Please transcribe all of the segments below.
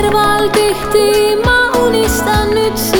Erval tehtiin, mä unistan nyt siitä.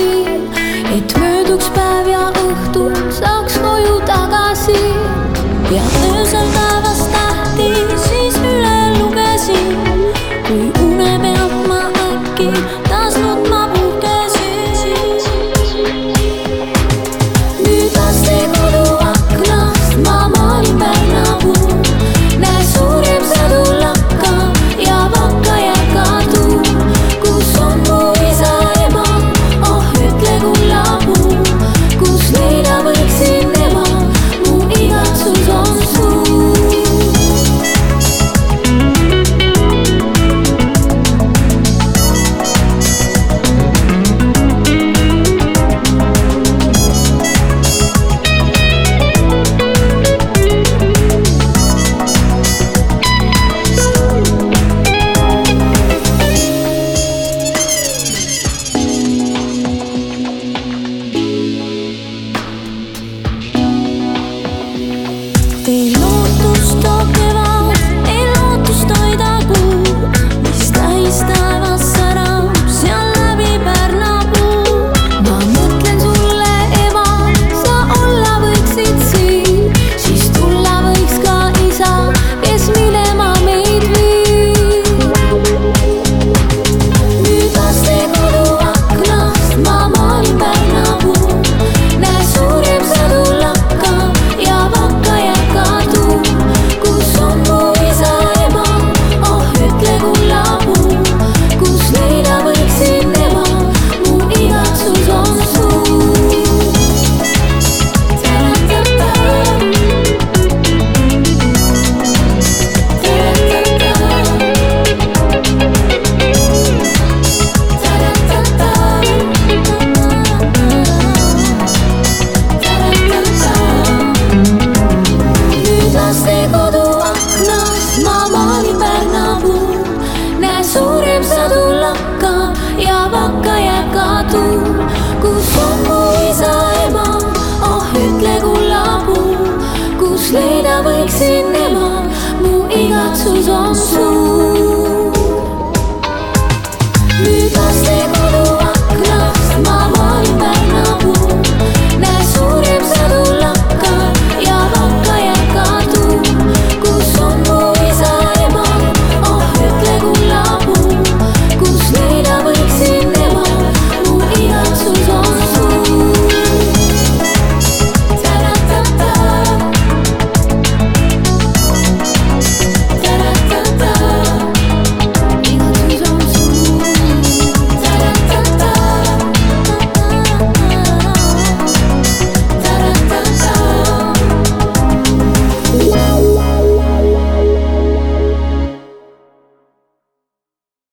weeks in the month, moving on to zone soon.